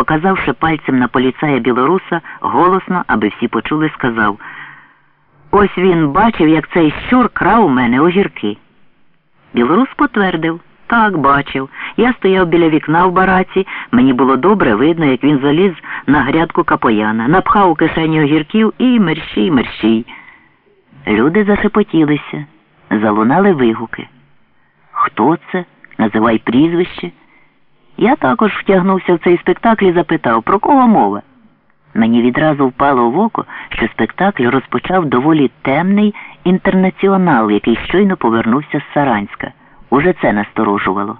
показавши пальцем на поліцая білоруса, голосно, аби всі почули, сказав Ось він бачив, як цей щур крав у мене огірки. Білорус потвердив. Так, бачив. Я стояв біля вікна в бараці, мені було добре видно, як він заліз на грядку капояна, напхав у кишені огірків і мерщій, мерщій. Люди зашепотілися, залунали вигуки. Хто це? Називай прізвище. Я також втягнувся в цей спектакль і запитав, про кого мова. Мені відразу впало в око, що спектакль розпочав доволі темний інтернаціонал, який щойно повернувся з Саранська. Уже це насторожувало.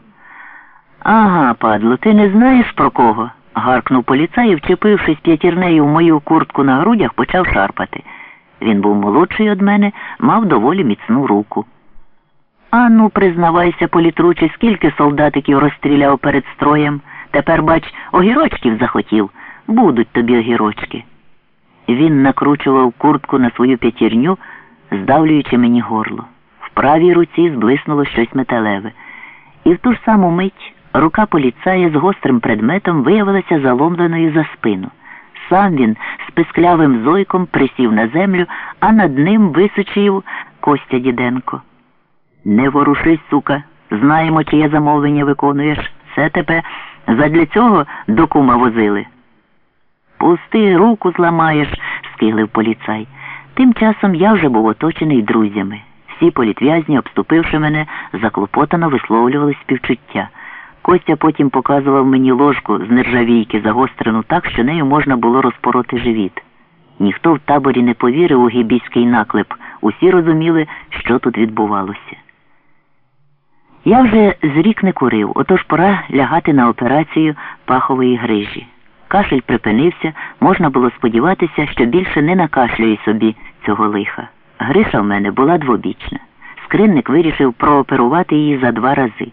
Ага, падло, ти не знаєш про кого? гаркнув поліцай і, вчепившись п'ятірнею в мою куртку на грудях, почав шарпати. Він був молодший від мене, мав доволі міцну руку. Ану, признавайся, політруче, скільки солдатиків розстріляв перед строєм. Тепер, бач, огірочків захотів. Будуть тобі огірочки. Він накручував куртку на свою п'ятірню, здавлюючи мені горло. В правій руці зблиснуло щось металеве. І в ту ж саму мить рука поліцая з гострим предметом виявилася заломленою за спину. Сам він з писклявим зойком присів на землю, а над ним височив Костя Діденко. Не ворушись, сука, знаємо, чиє замовлення виконуєш. Це тебе задля цього до кума возили. Пусти, руку зламаєш, скиглив поліцай. Тим часом я вже був оточений друзями. Всі політв'язні, обступивши мене, заклопотано висловлювали співчуття. Костя потім показував мені ложку з нержавійки, загострену так, що нею можна було розпороти живіт. Ніхто в таборі не повірив у гібійський наклеп. Усі розуміли, що тут відбувалося. Я вже з рік не курив, отож пора лягати на операцію пахової грижі. Кашель припинився, можна було сподіватися, що більше не накашлює собі цього лиха. Гриша в мене була двобічна. Скринник вирішив прооперувати її за два рази.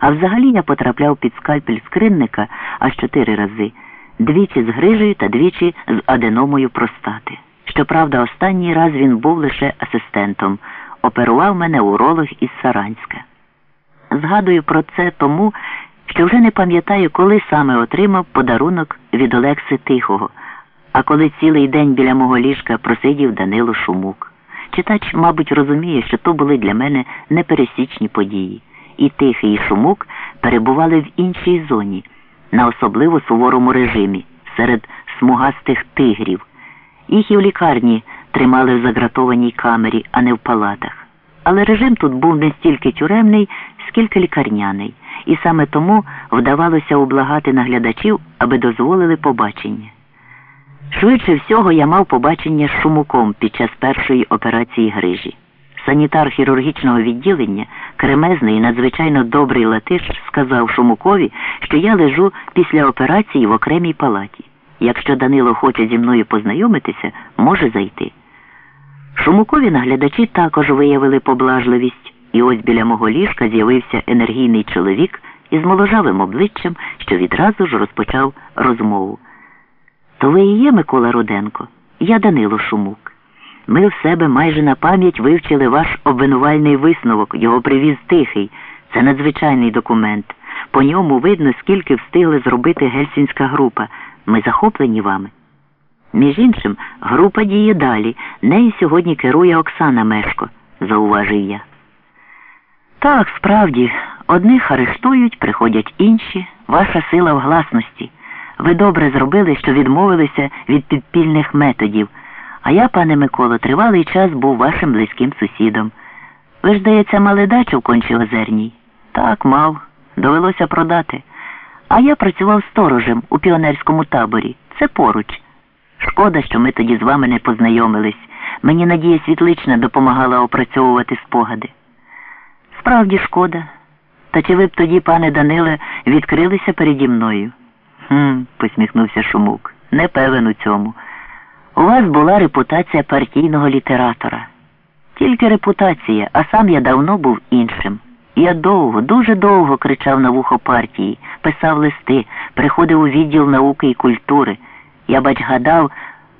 А взагалі я потрапляв під скальпель скринника аж чотири рази, двічі з грижею та двічі з аденомою простати. Щоправда, останній раз він був лише асистентом. Оперував мене уролог із Саранська. Згадую про це тому, що вже не пам'ятаю, коли саме отримав подарунок від Олекси Тихого, а коли цілий день біля мого ліжка просидів Данило Шумук. Читач, мабуть, розуміє, що то були для мене непересічні події. І Тихий, і Шумук перебували в іншій зоні, на особливо суворому режимі, серед смугастих тигрів. Їх і в лікарні тримали в загратованій камері, а не в палатах. Але режим тут був не стільки тюремний, скільки лікарняний, і саме тому вдавалося ублагати наглядачів, аби дозволили побачення. Швидше всього я мав побачення з шумуком під час першої операції грижі. Санітар хірургічного відділення, кремезний і надзвичайно добрий латиш, сказав Шумукові, що я лежу після операції в окремій палаті. Якщо Данило хоче зі мною познайомитися, може зайти. Шумукові наглядачі також виявили поблажливість, і ось біля мого ліжка з'явився енергійний чоловік із моложавим обличчям, що відразу ж розпочав розмову. То ви і є Микола Руденко, я Данило Шумук. Ми в себе майже на пам'ять вивчили ваш обвинувальний висновок, його привіз тихий. Це надзвичайний документ. По ньому видно, скільки встигли зробити гельсінська група. Ми захоплені вами. Між іншим, група діє далі. Нею сьогодні керує Оксана Мешко, зауважив я. Так, справді, одних арештують, приходять інші. Ваша сила в гласності. Ви добре зробили, що відмовилися від підпільних методів. А я, пане Миколо, тривалий час був вашим близьким сусідом. Ви ж, здається, мали дачу в кончі озерній? Так, мав. Довелося продати. А я працював сторожем у піонерському таборі. Це поруч. Шкода, що ми тоді з вами не познайомились. Мені Надія Світлична допомагала опрацьовувати спогади. Справді шкода. Та чи ви б тоді, пане Даниле, відкрилися переді мною? Хм, посміхнувся Шумук. Не певен у цьому. У вас була репутація партійного літератора. Тільки репутація, а сам я давно був іншим. Я довго, дуже довго кричав на вухо партії, писав листи, приходив у відділ науки і культури. Я бач гадав,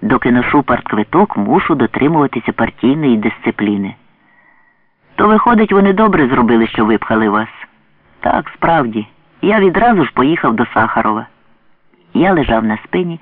доки ношу партквиток, мушу дотримуватися партійної дисципліни. То, виходить, вони добре зробили, що випхали вас. Так, справді, я відразу ж поїхав до Сахарова. Я лежав на спині.